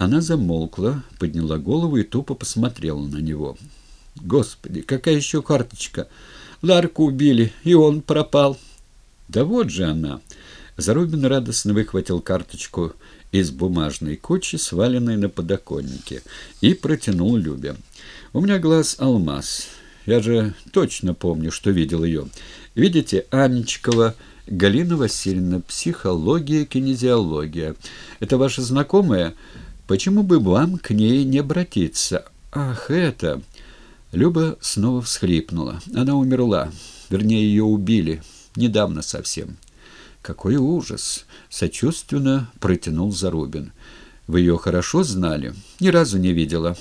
Она замолкла, подняла голову и тупо посмотрела на него. «Господи, какая еще карточка? Ларку убили, и он пропал». «Да вот же она!» Зарубин радостно выхватил карточку из бумажной кучи, сваленной на подоконнике, и протянул Любе. «У меня глаз алмаз. Я же точно помню, что видел ее. Видите, Анечкова, Галина Васильевна, психология, кинезиология. Это ваша знакомая? Почему бы вам к ней не обратиться? Ах, это...» Люба снова всхлипнула. Она умерла. Вернее, ее убили. Недавно совсем. «Какой ужас!» — сочувственно протянул Зарубин. «Вы ее хорошо знали?» «Ни разу не видела.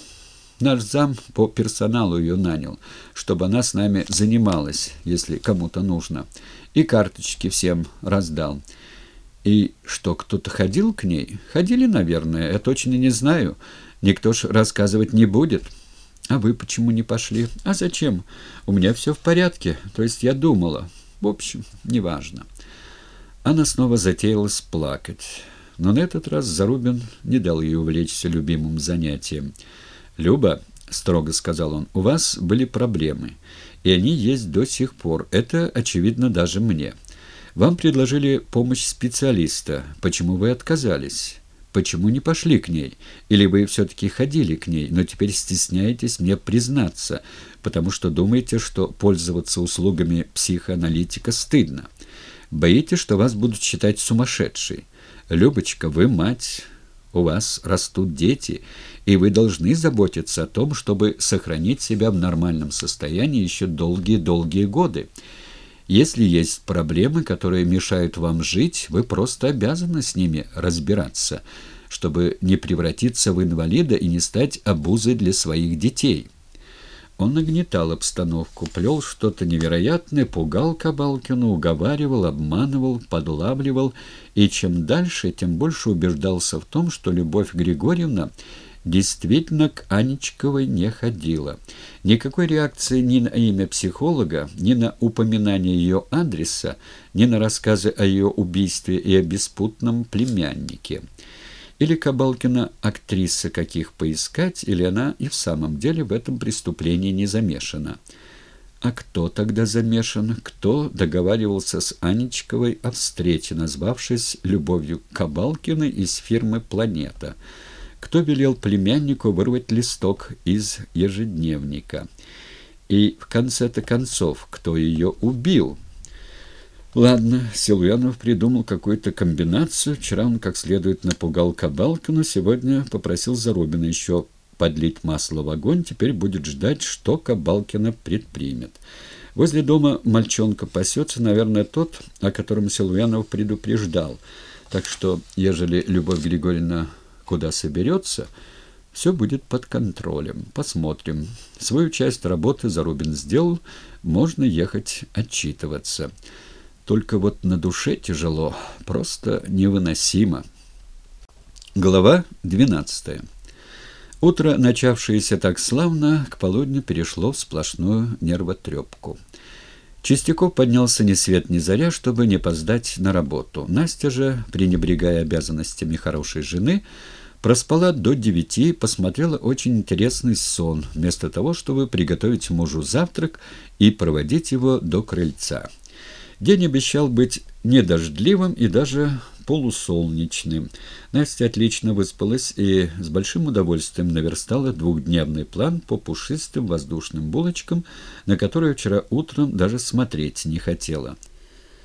Наш зам по персоналу ее нанял, чтобы она с нами занималась, если кому-то нужно. И карточки всем раздал. И что, кто-то ходил к ней? Ходили, наверное, я точно не знаю. Никто ж рассказывать не будет». «А вы почему не пошли?» «А зачем? У меня все в порядке. То есть я думала. В общем, неважно». Она снова затеялась плакать. Но на этот раз Зарубин не дал ей увлечься любимым занятием. «Люба», — строго сказал он, — «у вас были проблемы, и они есть до сих пор. Это очевидно даже мне. Вам предложили помощь специалиста. Почему вы отказались?» Почему не пошли к ней? Или вы все-таки ходили к ней, но теперь стесняетесь мне признаться, потому что думаете, что пользоваться услугами психоаналитика стыдно? Боитесь, что вас будут считать сумасшедшей? Любочка, вы мать, у вас растут дети, и вы должны заботиться о том, чтобы сохранить себя в нормальном состоянии еще долгие-долгие годы. Если есть проблемы, которые мешают вам жить, вы просто обязаны с ними разбираться, чтобы не превратиться в инвалида и не стать обузой для своих детей». Он нагнетал обстановку, плел что-то невероятное, пугал Кабалкину, уговаривал, обманывал, подлавливал, и чем дальше, тем больше убеждался в том, что Любовь Григорьевна действительно к Анечковой не ходила. Никакой реакции ни на имя психолога, ни на упоминание ее адреса, ни на рассказы о ее убийстве и о беспутном племяннике. Или Кабалкина актриса каких поискать, или она и в самом деле в этом преступлении не замешана. А кто тогда замешан? Кто договаривался с Анечковой о встрече, назвавшись любовью Кабалкиной из фирмы «Планета»? Кто велел племяннику вырвать листок из ежедневника? И в конце-то концов, кто ее убил?» Ладно, Силуянов придумал какую-то комбинацию. Вчера он как следует напугал Кабалкину, сегодня попросил Зарубина еще подлить масло в огонь, теперь будет ждать, что Кабалкина предпримет. Возле дома мальчонка пасется, наверное, тот, о котором Силуянов предупреждал. Так что, ежели Любовь Григорьевна куда соберется, все будет под контролем. Посмотрим. Свою часть работы Зарубин сделал, можно ехать отчитываться. Только вот на душе тяжело, просто невыносимо. Глава 12. Утро, начавшееся так славно, к полудню перешло в сплошную нервотрепку. Чистяков поднялся ни свет ни заря, чтобы не опоздать на работу. Настя же, пренебрегая обязанностями хорошей жены, проспала до девяти, посмотрела очень интересный сон, вместо того, чтобы приготовить мужу завтрак и проводить его до крыльца. День обещал быть недождливым и даже полусолнечным. Настя отлично выспалась и с большим удовольствием наверстала двухдневный план по пушистым воздушным булочкам, на которые вчера утром даже смотреть не хотела.